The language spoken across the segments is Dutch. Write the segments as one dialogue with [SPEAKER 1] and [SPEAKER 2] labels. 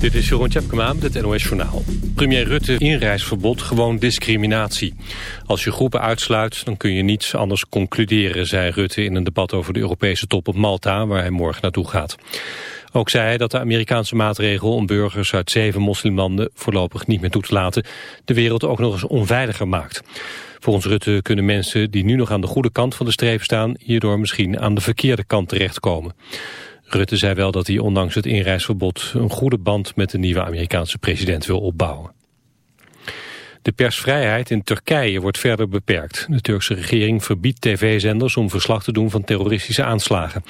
[SPEAKER 1] Dit is Jeroen Tjepkema met het NOS Journaal. Premier Rutte inreisverbod gewoon discriminatie. Als je groepen uitsluit, dan kun je niets anders concluderen... zei Rutte in een debat over de Europese top op Malta... waar hij morgen naartoe gaat. Ook zei hij dat de Amerikaanse maatregel om burgers uit zeven moslimlanden... voorlopig niet meer toe te laten, de wereld ook nog eens onveiliger maakt. Volgens Rutte kunnen mensen die nu nog aan de goede kant van de streep staan... hierdoor misschien aan de verkeerde kant terechtkomen. Rutte zei wel dat hij ondanks het inreisverbod een goede band met de nieuwe Amerikaanse president wil opbouwen. De persvrijheid in Turkije wordt verder beperkt. De Turkse regering verbiedt tv-zenders om verslag te doen van terroristische aanslagen.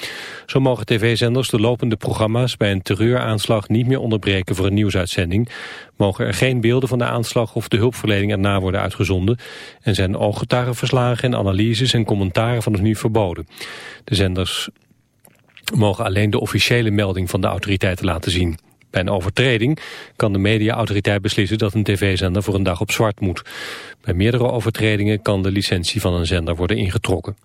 [SPEAKER 1] Zo mogen tv-zenders de lopende programma's bij een terreuraanslag niet meer onderbreken voor een nieuwsuitzending. Mogen er geen beelden van de aanslag of de hulpverlening erna worden uitgezonden. En zijn ooggetuigenverslagen en analyses en commentaren vanaf nu verboden. De zenders mogen alleen de officiële melding van de autoriteiten laten zien. Bij een overtreding kan de mediaautoriteit beslissen dat een tv-zender voor een dag op zwart moet. Bij meerdere overtredingen kan de licentie van een zender worden ingetrokken.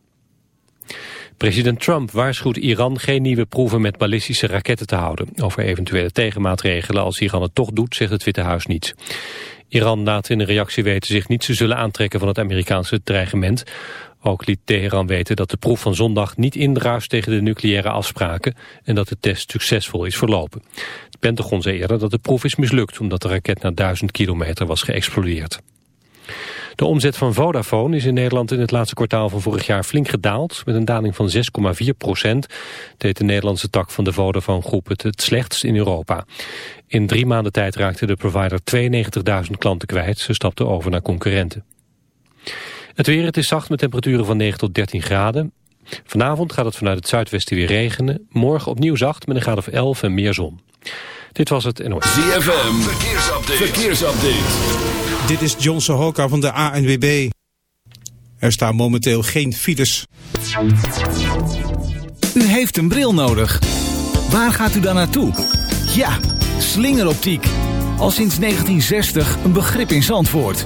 [SPEAKER 1] President Trump waarschuwt Iran geen nieuwe proeven met ballistische raketten te houden. Over eventuele tegenmaatregelen als Iran het toch doet, zegt het Witte Huis niets. Iran laat in een reactie weten zich niet te zullen aantrekken van het Amerikaanse dreigement. Ook liet Teheran weten dat de proef van zondag niet indruist tegen de nucleaire afspraken en dat de test succesvol is verlopen. Het Pentagon zei eerder dat de proef is mislukt omdat de raket na duizend kilometer was geëxplodeerd. De omzet van Vodafone is in Nederland in het laatste kwartaal van vorig jaar flink gedaald. Met een daling van 6,4 procent deed de Nederlandse tak van de Vodafone groep het het slechtst in Europa. In drie maanden tijd raakte de provider 92.000 klanten kwijt. Ze stapte over naar concurrenten. Het weer, het is zacht met temperaturen van 9 tot 13 graden. Vanavond gaat het vanuit het zuidwesten weer regenen. Morgen opnieuw zacht met een graad of 11 en meer zon. Dit was het NOS.
[SPEAKER 2] ZFM, verkeersupdate. verkeersupdate.
[SPEAKER 3] Dit is John Sohoka van de ANWB. Er staan momenteel geen files.
[SPEAKER 4] U heeft een bril nodig. Waar gaat u dan naartoe? Ja, slingeroptiek. Al sinds 1960 een begrip in Zandvoort.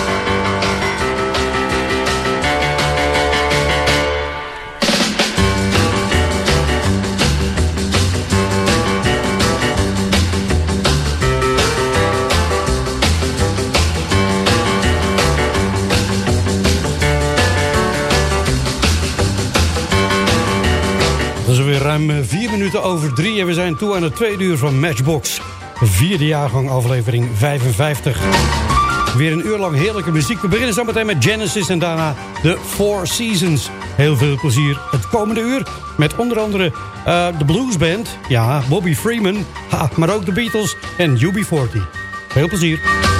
[SPEAKER 5] Is weer ruim vier minuten over drie en we zijn toe aan het tweede uur van Matchbox. Vierde jaargang aflevering 55. Weer een uur lang heerlijke muziek. We beginnen zo meteen met Genesis en daarna de Four Seasons. Heel veel plezier het komende uur met onder andere eh, de Blues Band. Ja, Bobby Freeman, maar ook de Beatles en UB40. Veel plezier.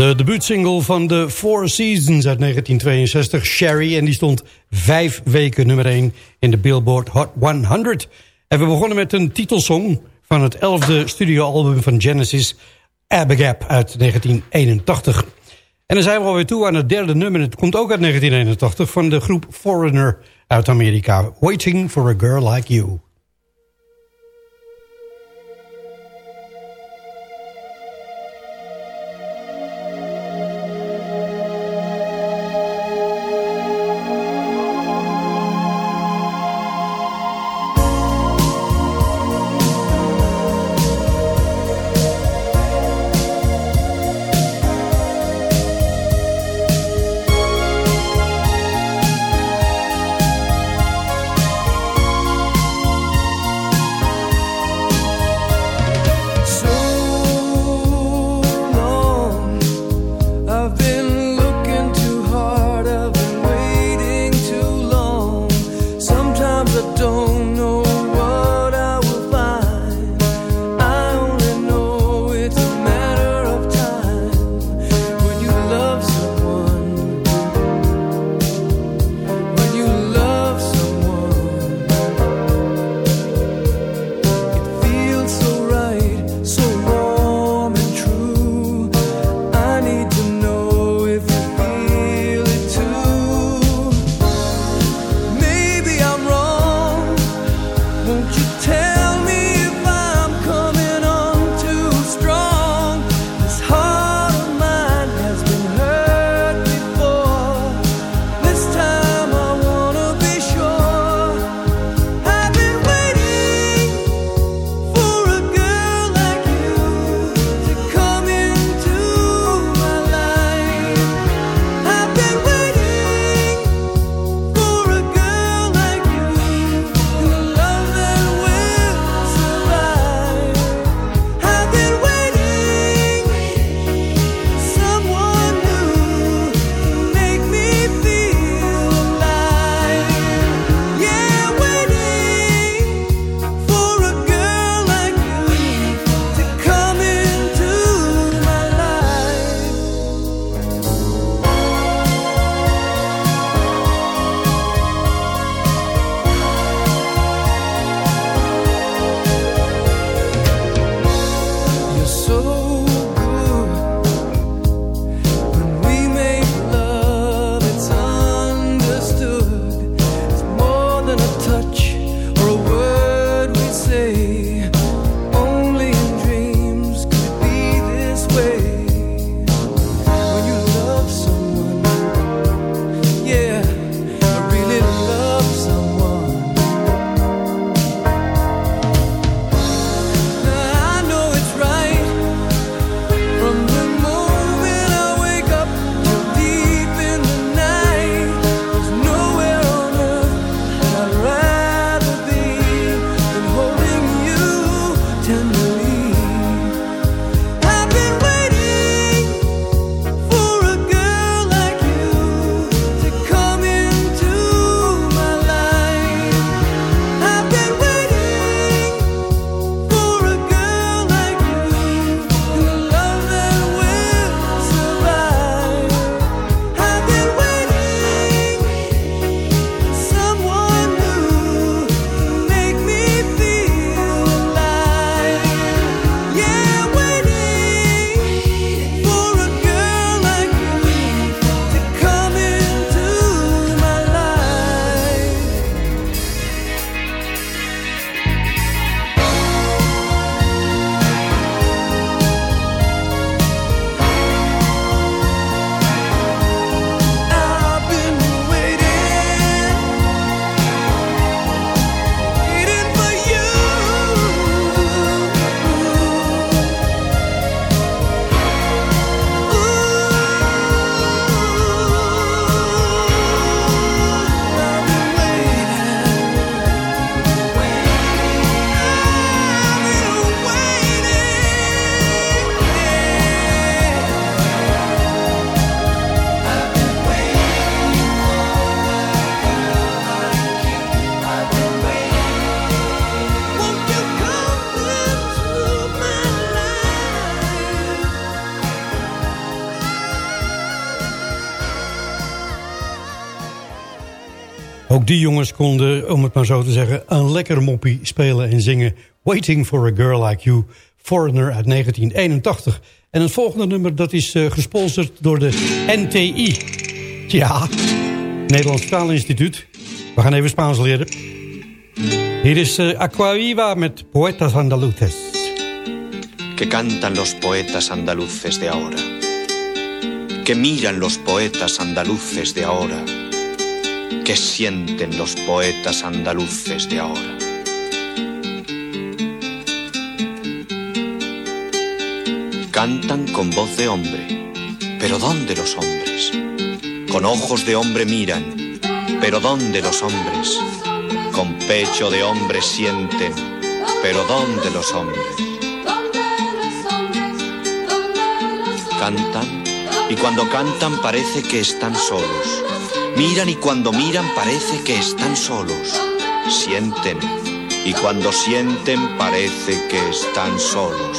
[SPEAKER 5] De debuutsingle van de Four Seasons uit 1962, Sherry. En die stond vijf weken nummer 1 in de Billboard Hot 100. En we begonnen met een titelsong van het elfde studioalbum van Genesis... Abigail uit 1981. En dan zijn we alweer toe aan het derde nummer. Het komt ook uit 1981 van de groep Foreigner uit Amerika. Waiting for a Girl Like You. Die jongens konden, om het maar zo te zeggen, een lekker moppie spelen en zingen. Waiting for a Girl Like You, Foreigner uit 1981. En het volgende nummer dat is uh, gesponsord door de NTI. Ja, Nederlands Taalinstituut. We gaan even Spaans leren. Hier is uh, Aquaviva met Poetas Andaluces.
[SPEAKER 6] Que cantan los poetas andaluces de ahora. Que miran los poetas andaluces de ahora que sienten los poetas andaluces de ahora. Cantan con voz de hombre, pero ¿dónde los hombres? Con ojos de hombre miran, pero ¿dónde los hombres? Con pecho de hombre sienten, pero ¿dónde los hombres? Cantan y cuando cantan parece que están solos Miran y cuando miran parece que están solos. Sienten y cuando sienten parece que están solos.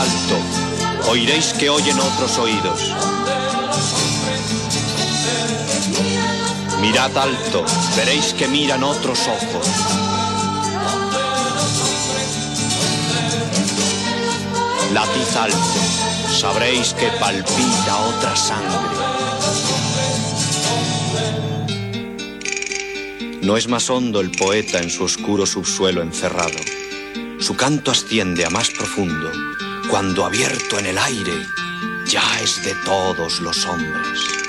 [SPEAKER 6] Alto, oiréis que oyen otros oídos. Mirad alto, veréis que miran otros ojos. Latid alto, sabréis que palpita otra sangre. No es más hondo el poeta en su oscuro subsuelo encerrado su canto asciende a más profundo, cuando abierto en el aire ya es de todos los hombres.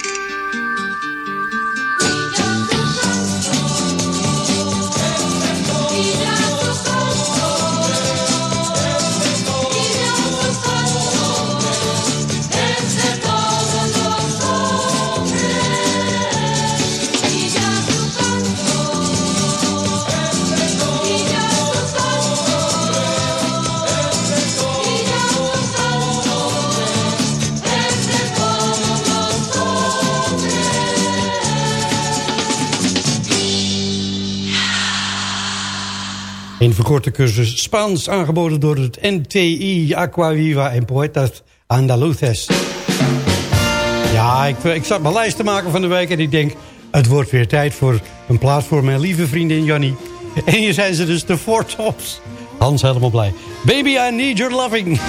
[SPEAKER 5] Verkorte cursus Spaans aangeboden door het NTI Aquaviva en Poetas Andaluces. Ja, ik, ik zat mijn lijst te maken van de week en ik denk... het wordt weer tijd voor een plaats voor mijn lieve vriendin Jannie. En hier zijn ze dus de Four Tops. Hans helemaal blij. Baby, I need your loving.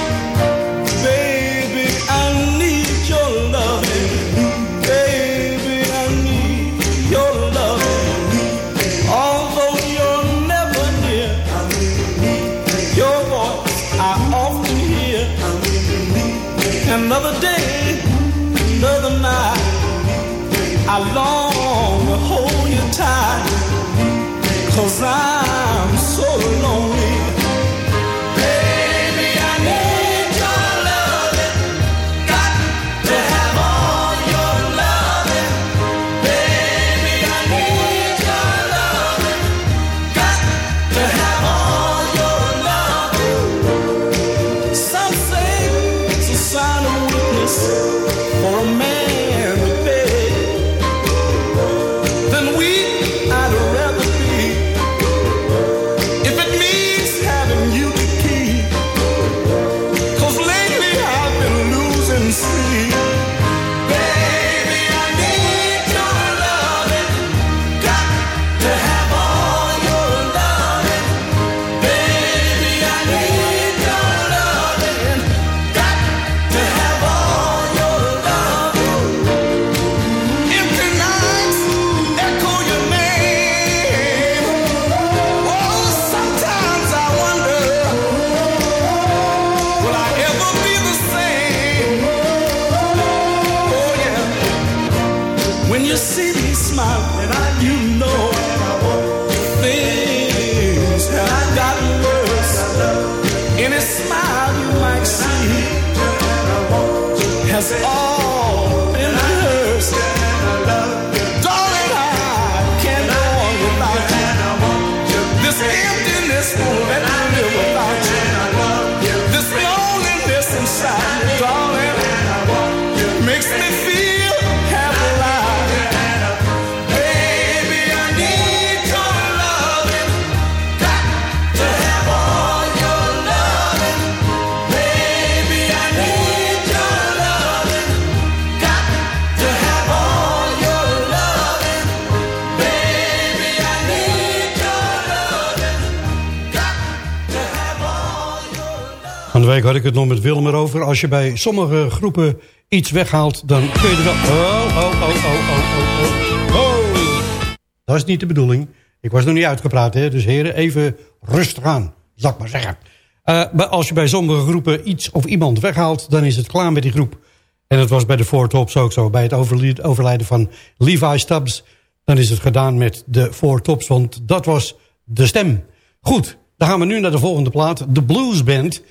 [SPEAKER 5] Week had ik het nog met Willem erover. Als je bij sommige groepen iets weghaalt, dan kun je er. Oh, oh, oh, oh, oh, oh, oh. oh. Dat is niet de bedoeling. Ik was nog niet uitgepraat, hè. Dus heren, even rustig aan, zal ik maar zeggen. Eh, maar als je bij sommige groepen iets of iemand weghaalt... dan is het klaar met die groep. En dat was bij de Four Tops ook zo. Bij het overli- overlijden van Levi Stubbs... dan is het gedaan met de Four Tops, want dat was de stem. Goed, dan gaan we nu naar de volgende plaat. De Blues Band.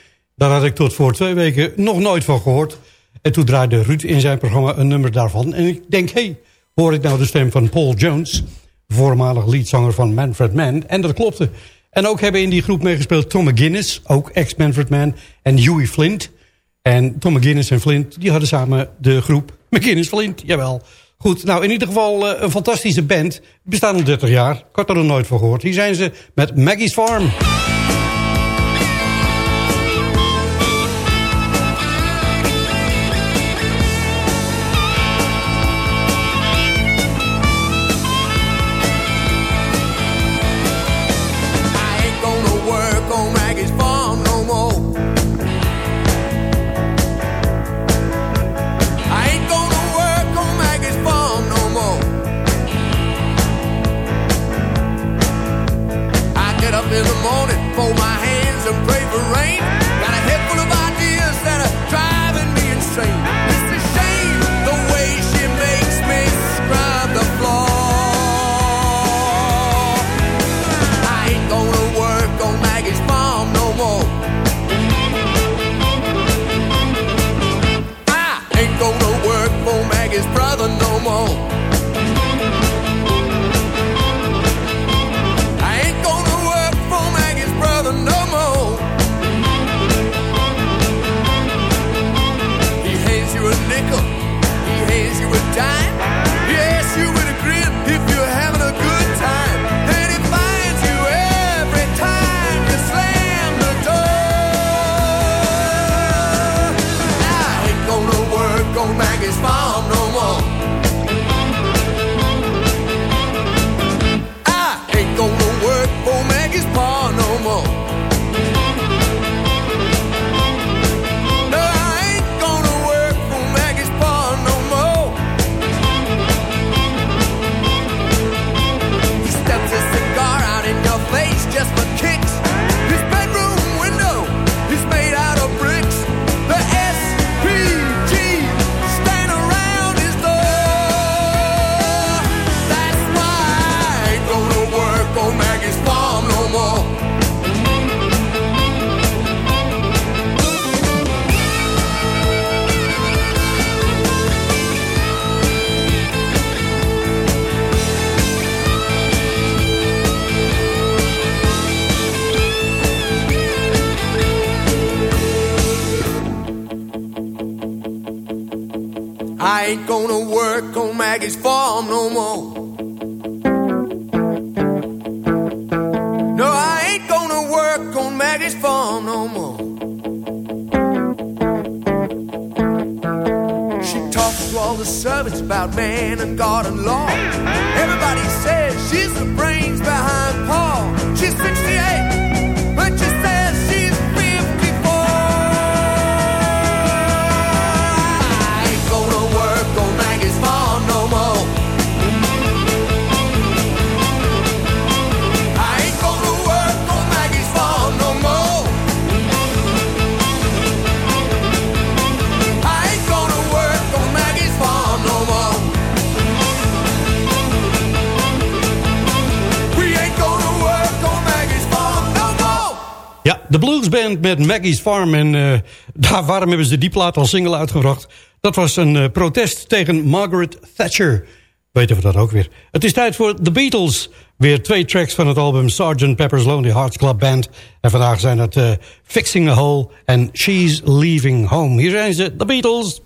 [SPEAKER 5] Daar had ik tot voor twee weken nog nooit van gehoord. En toen draaide Ruud in zijn programma een nummer daarvan. En ik denk, hé, hey, hoor ik nou de stem van Paul Jones... voormalig leadzanger van Manfred Mann. En dat klopte. En ook hebben in die groep meegespeeld Tom McGuinness... ook ex-Manfred Mann, en Huey Flint. En Tom McGuinness en Flint, die hadden samen de groep McGuinness-Flint, jawel. Goed, nou in ieder geval eh, een fantastische band. Bestaan al 30 jaar. Ik had er nog nooit van gehoord. Hier zijn ze met Maggie's Farm.
[SPEAKER 7] Maggie's farm no more. No, I ain't gonna work on Maggie's farm no more. She talks to all the servants about man and God and law.
[SPEAKER 5] Band met Maggie's Farm. En uh, daar, waarom hebben ze die plaat als single uitgebracht? Dat was een uh, protest tegen Margaret Thatcher. Weten we dat ook weer. Het is tijd voor The Beatles. Weer twee tracks van het album Sgt. Pepper's Lonely Hearts Club Band. En vandaag zijn het uh, Fixing a Hole en She's Leaving Home. Hier zijn ze, The Beatles.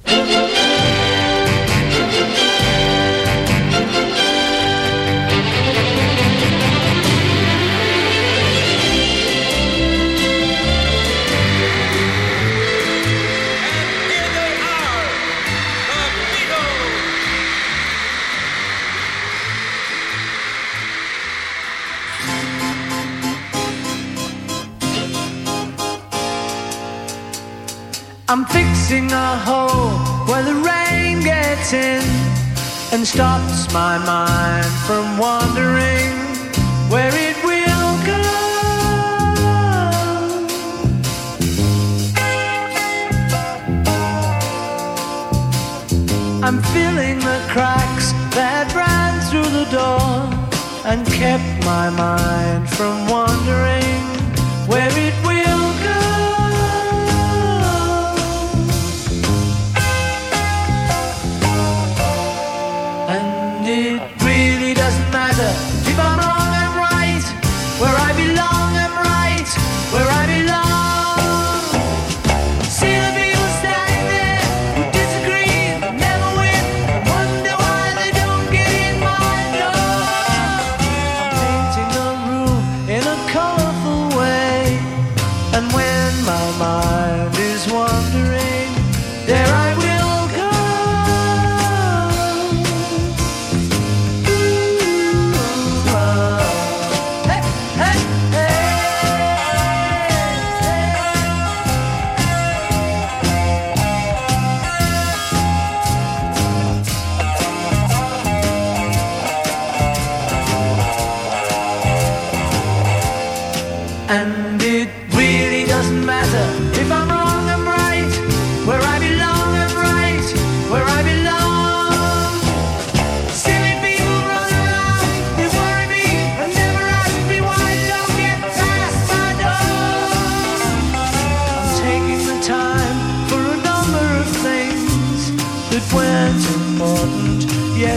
[SPEAKER 8] I'm fixing a hole where the rain gets in and stops my mind from wandering where it will go. I'm filling the cracks that ran through the door and kept my mind from wandering where it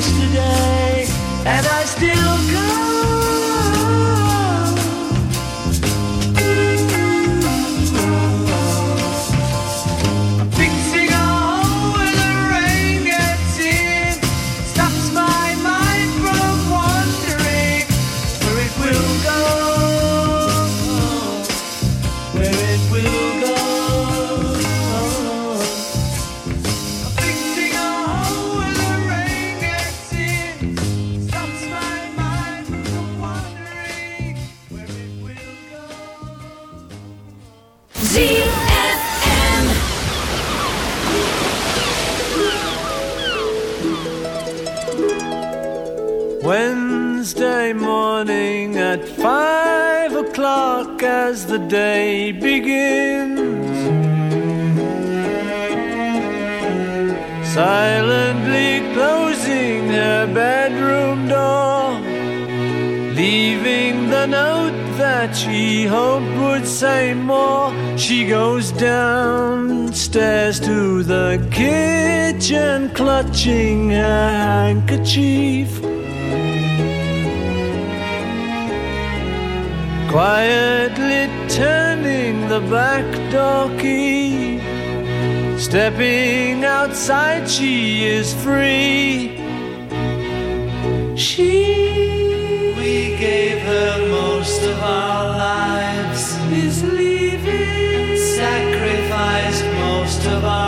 [SPEAKER 8] yesterday, and I still go. Day begins. Silently closing her bedroom door, leaving the note that she hoped would say more. She goes downstairs to the kitchen, clutching her handkerchief. Quietly turning the back door key. Stepping outside, she is free. She. We gave her most of our lives. Is leaving. Sacrificed most of our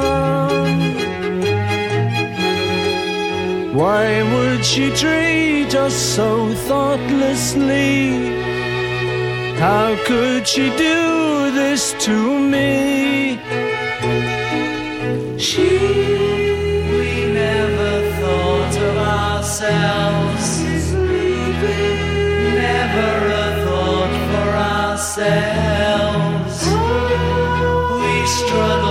[SPEAKER 8] Why would she treat us so thoughtlessly? How could she do this to me? She we never thought of ourselves Never a thought for ourselves We struggled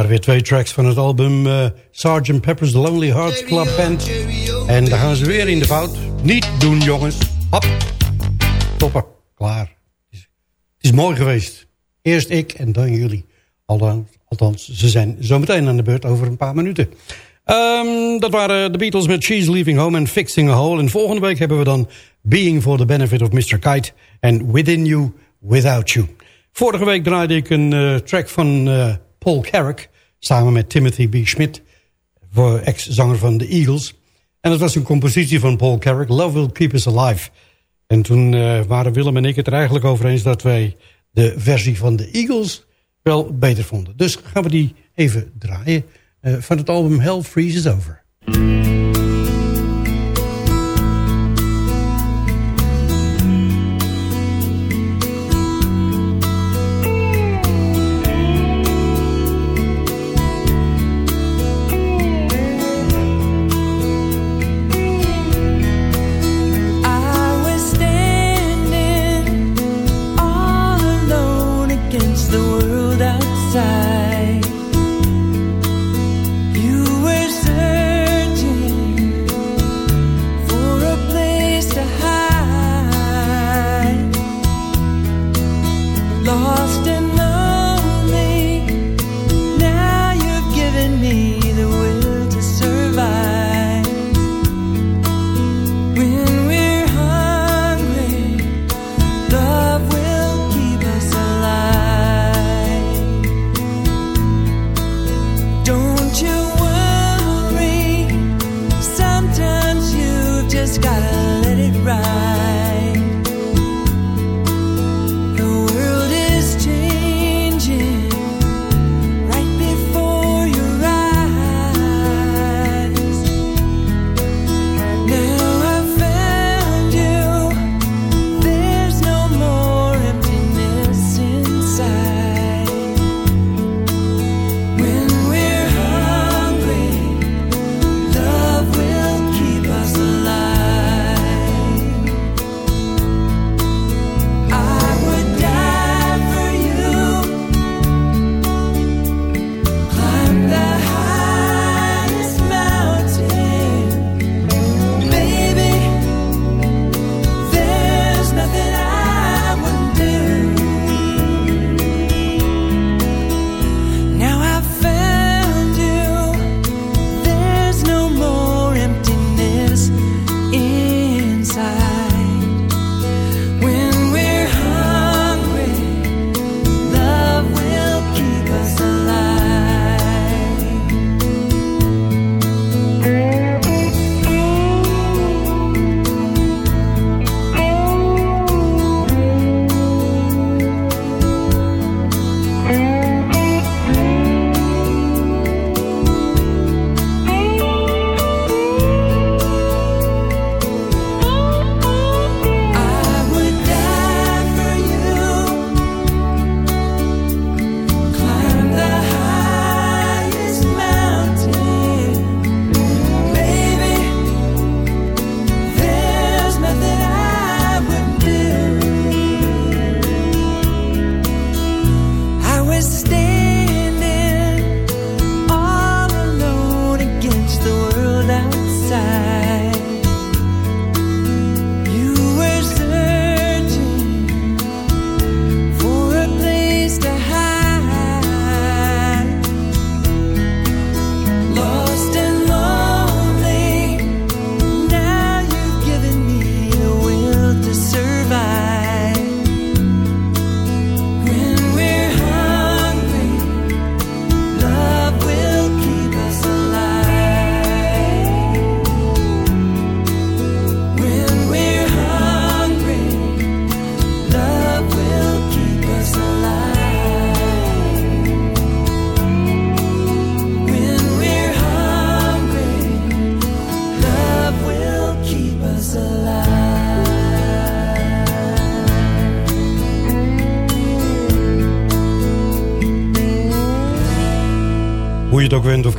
[SPEAKER 5] Waren weer twee tracks van het album eh Sgt. Pepper's Lonely Hearts Club Band. En daar gaan ze weer in de fout. Niet doen, jongens. Hop. Stoppen. Klaar. Het is mooi geweest. Eerst ik en dan jullie. Althans, althans, ze zijn zometeen aan de beurt over een paar minuten. Ehm, dat waren de Beatles met She's Leaving Home en Fixing a Hole. En volgende week hebben we dan Being for the Benefit of Mr. Kite en Within You, Without You. Vorige week draaide ik een eh, track van eh, Paul Carrack... samen met Timothy B. Schmidt, ex-zanger van de Eagles. En dat was een compositie van Paul Carrack, Love Will Keep Us Alive. En toen eh, waren Willem en ik het er eigenlijk over eens... dat wij de versie van de Eagles wel beter vonden. Dus gaan we die even draaien eh, van het album Hell Freezes Over.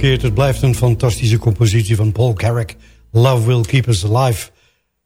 [SPEAKER 9] Keert, het blijft een fantastische compositie van Paul Carrack. Love Will Keep Us Alive.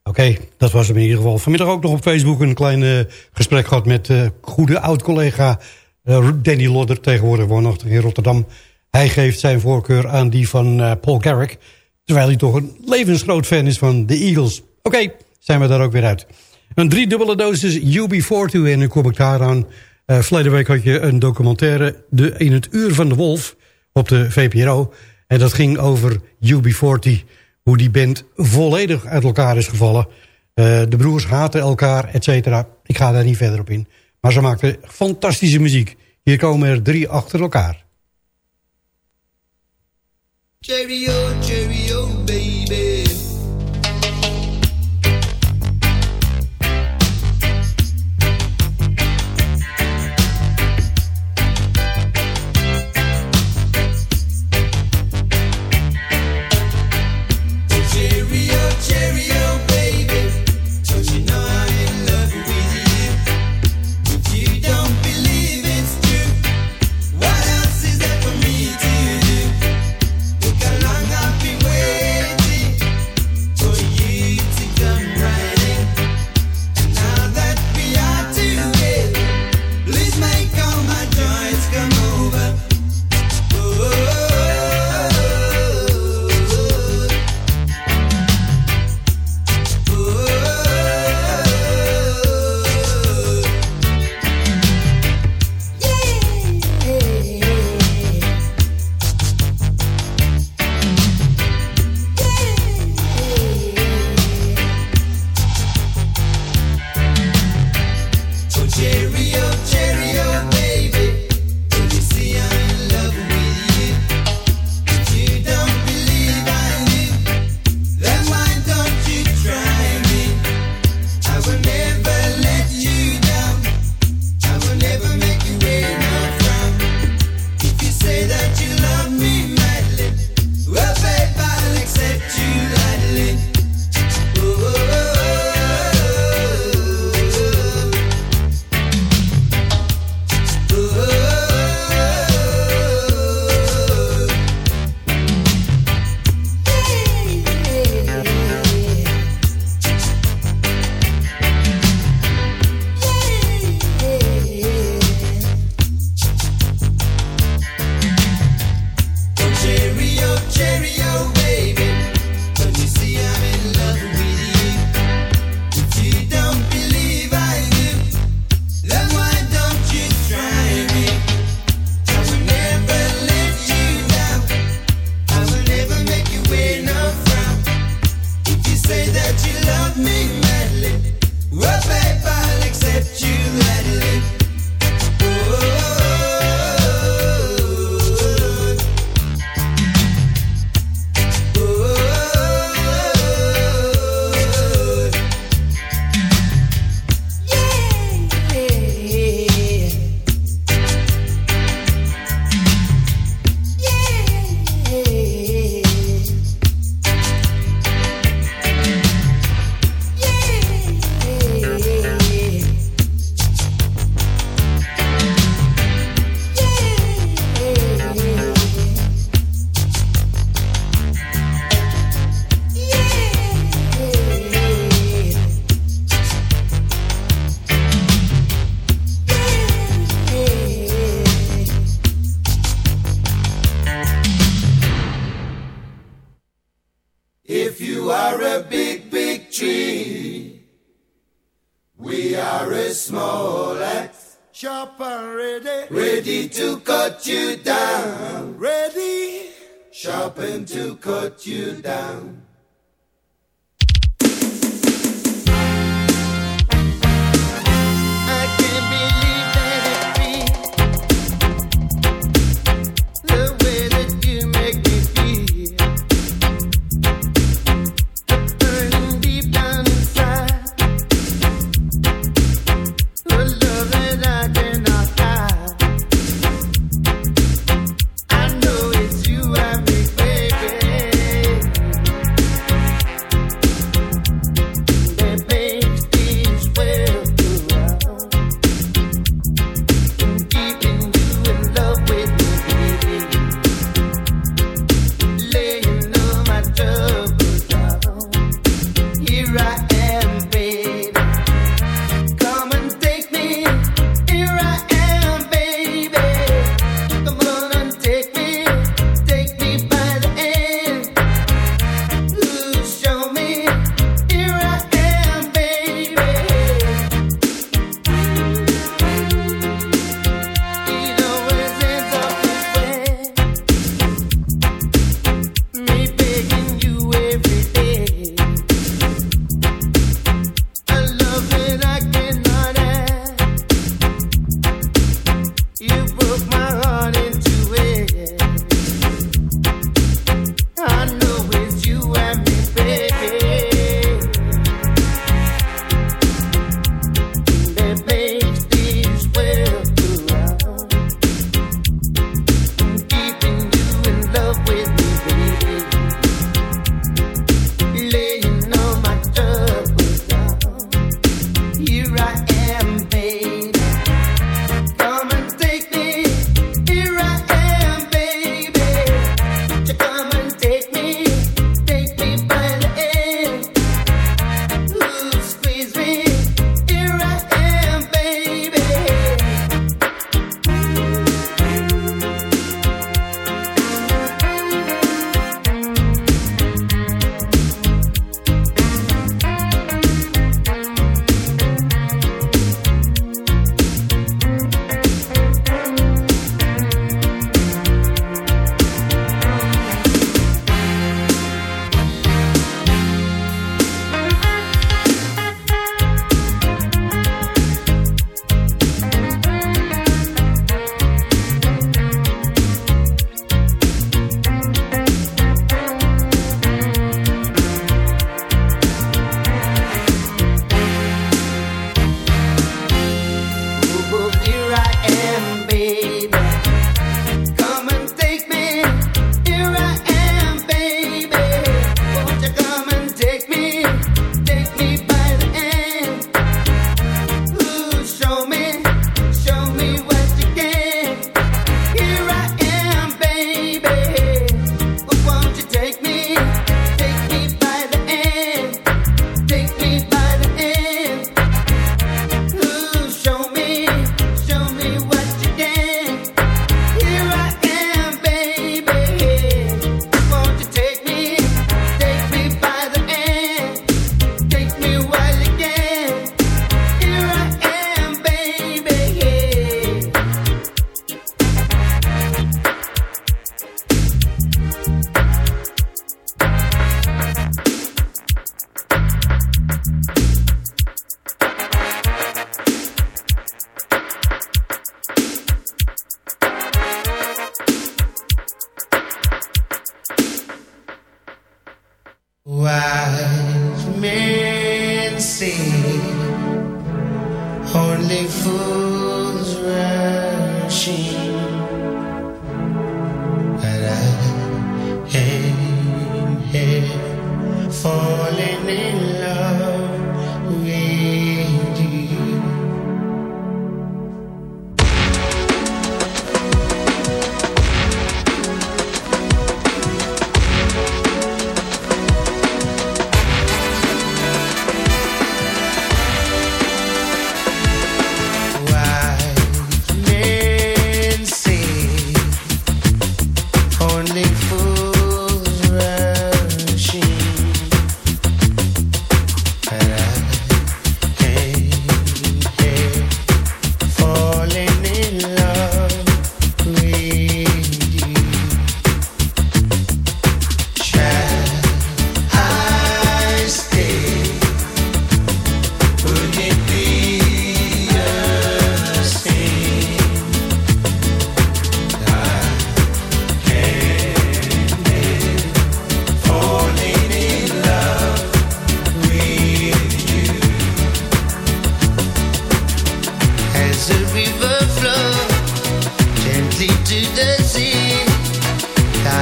[SPEAKER 9] Oké, dat was hem in ieder geval. Vanmiddag ook nog op Facebook een klein uh, gesprek gehad met uh, goede oud-collega uh, Danny Lodder, tegenwoordig woonachtig in Rotterdam. Hij geeft zijn voorkeur aan die van Paul Carrack, terwijl hij toch een levensgroot fan is van de Eagles. Oké, zijn we daar ook weer uit. Een driedubbele dosis UB40 en nu kom ik daar aan. verleden week had je een documentaire de, in het uur van de wolf op de VPRO. En dat ging over UB40 hoe die band volledig uit elkaar is gevallen. Uh, de broers haten elkaar, et cetera. Ik ga daar niet verder op in. Maar ze maakten fantastische muziek. Hier komen er drie achter elkaar.
[SPEAKER 10] We are a small axe. Sharp and ready. Ready to cut you down. Ready. Sharpen to cut you down.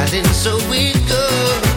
[SPEAKER 9] riding so we go.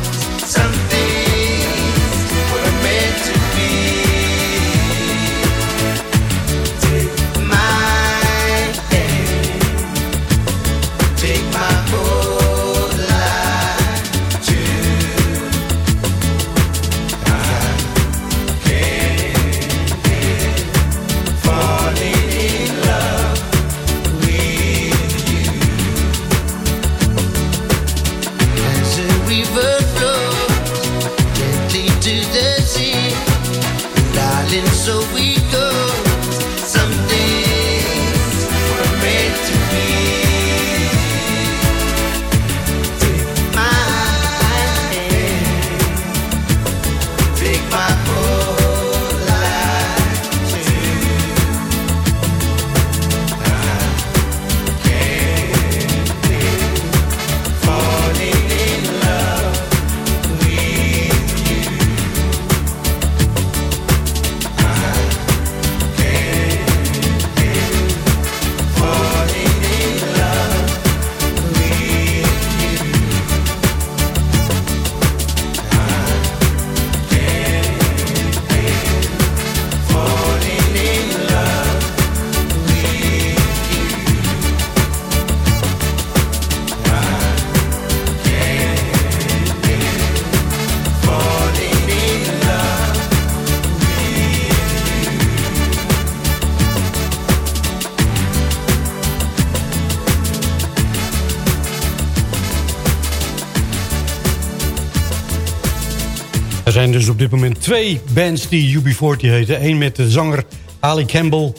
[SPEAKER 5] Zijn dus op dit moment twee bands die UB40 heten. Eén met de zanger Ali Campbell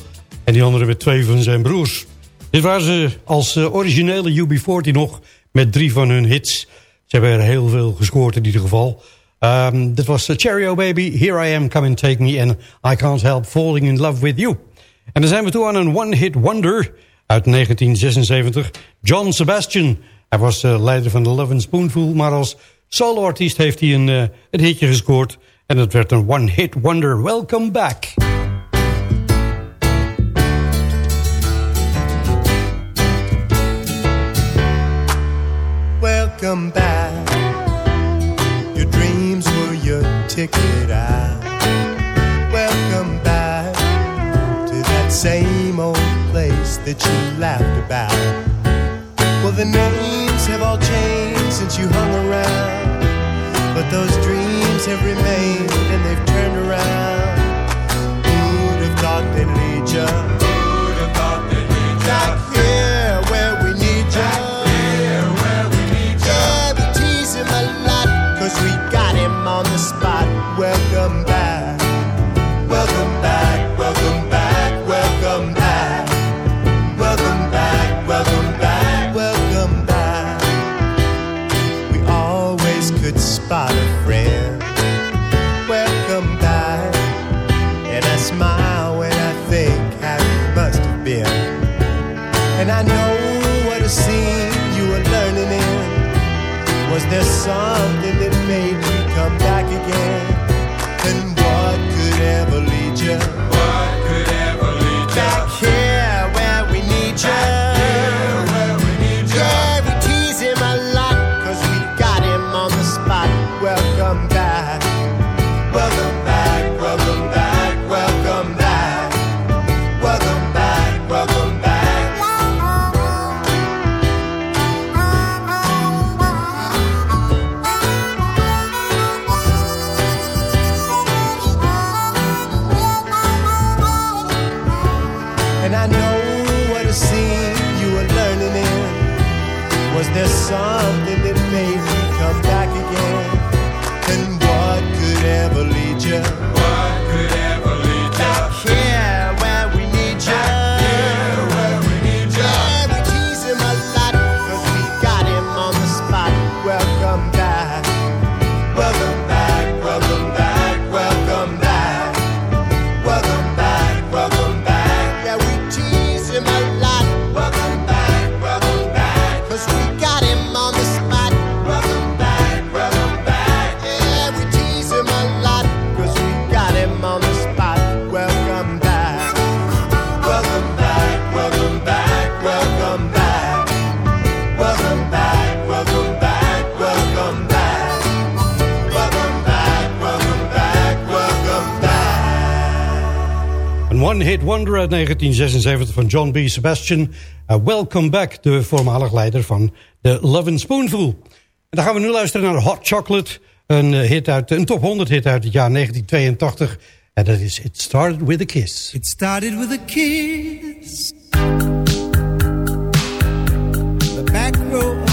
[SPEAKER 5] en die andere met twee van zijn broers. Dit waren ze als eh, originele UB40 nog met drie van hun hits. Ze hebben er heel veel gescoord in ieder geval. Ehm, dit was eh, Cherry O Baby, Here I Am, Come and Take Me... en I Can't Help Falling in Love With You. En dan zijn we toe aan een one-hit wonder uit 1976. John Sebastian. Hij was eh, leider van de Love and Spoonful... maar als soloartiest heeft hij een, eh, een hitje gescoord... en dat werd een one-hit wonder. Welcome back.
[SPEAKER 11] Welcome back. Your dreams were your ticket out. Welcome back to that same old place that you laughed about. Well, the names have all changed since you hung around, but those dreams have remained and they've turned around. Who'd have thought they'd lead you? Who'd have thought they'd lead you? Back here where we need you. Yeah, we tease him a lot, cause we got him on the spot. Welcome back. There's something that made me come back again.
[SPEAKER 5] 1976 van John B. Sebastian. Welcome Back, de voormalig leider van de Love and Spoonful. En dan gaan we nu luisteren naar Hot Chocolate. Een, eh, hit uit, een top 100 hit uit het jaar 1982. En dat is It Started With A Kiss.
[SPEAKER 12] It started with a kiss. The back row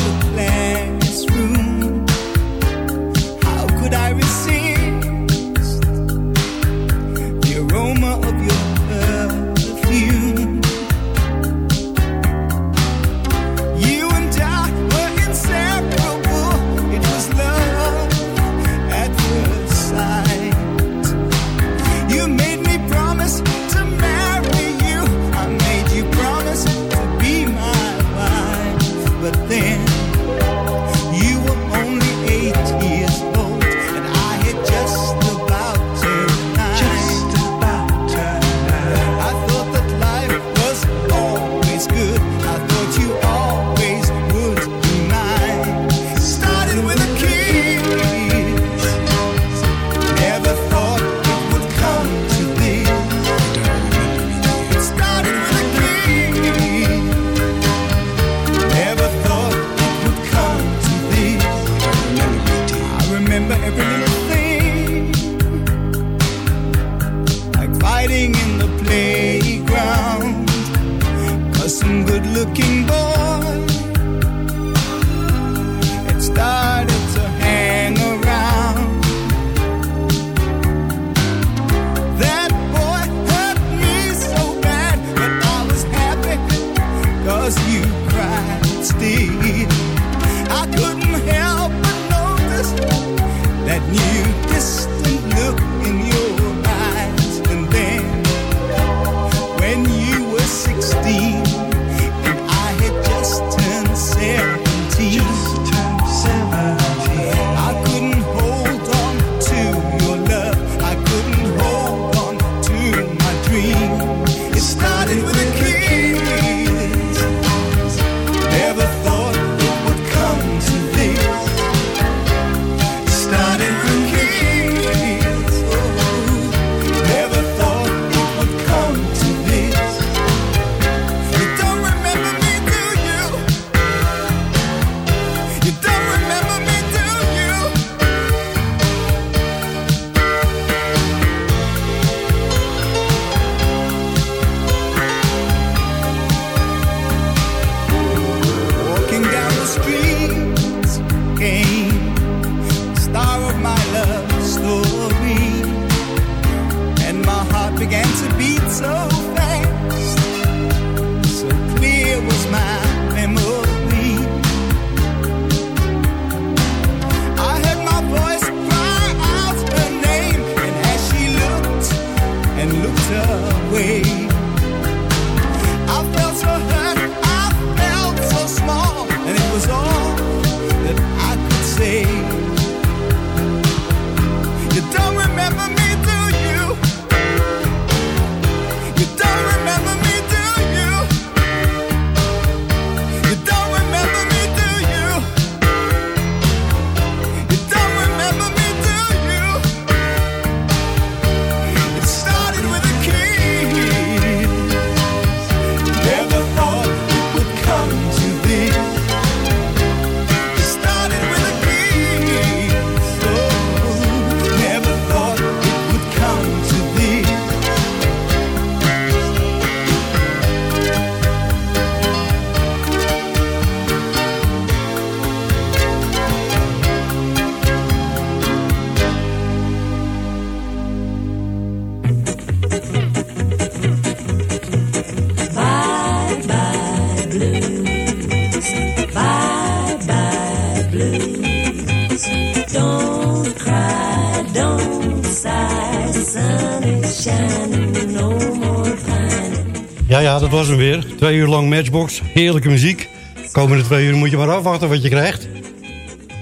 [SPEAKER 5] Ja, ja, dat was hem weer. Twee uur lang Matchbox. Heerlijke muziek. Komende twee uur moet je maar afwachten wat je krijgt.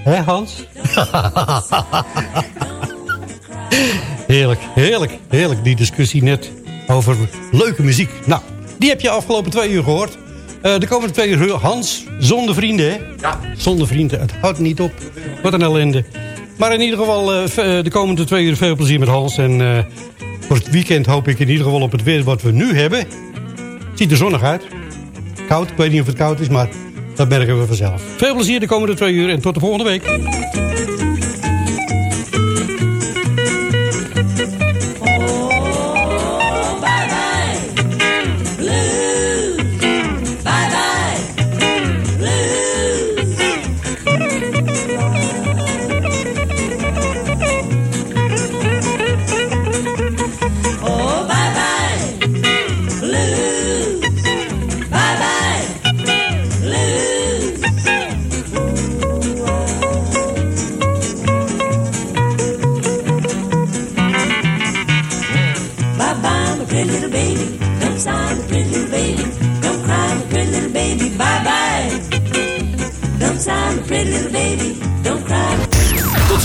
[SPEAKER 5] Hé, Hans? heerlijk, heerlijk, heerlijk. Die discussie net over leuke muziek. Nou, die heb je afgelopen twee uur gehoord. Eh, de komende twee uur Hans, zonder vrienden, hè? Ja. Zonder vrienden, het houdt niet op. Wat een ellende. Maar in ieder geval, eh, eh, de komende twee uur veel plezier met Hans. En voor het weekend hoop ik in ieder geval op het weer wat we nu hebben. Ziet er zonnig uit. Koud, ik weet niet of het koud is, maar dat merken we vanzelf. Veel plezier de komende twee uur en tot de volgende week.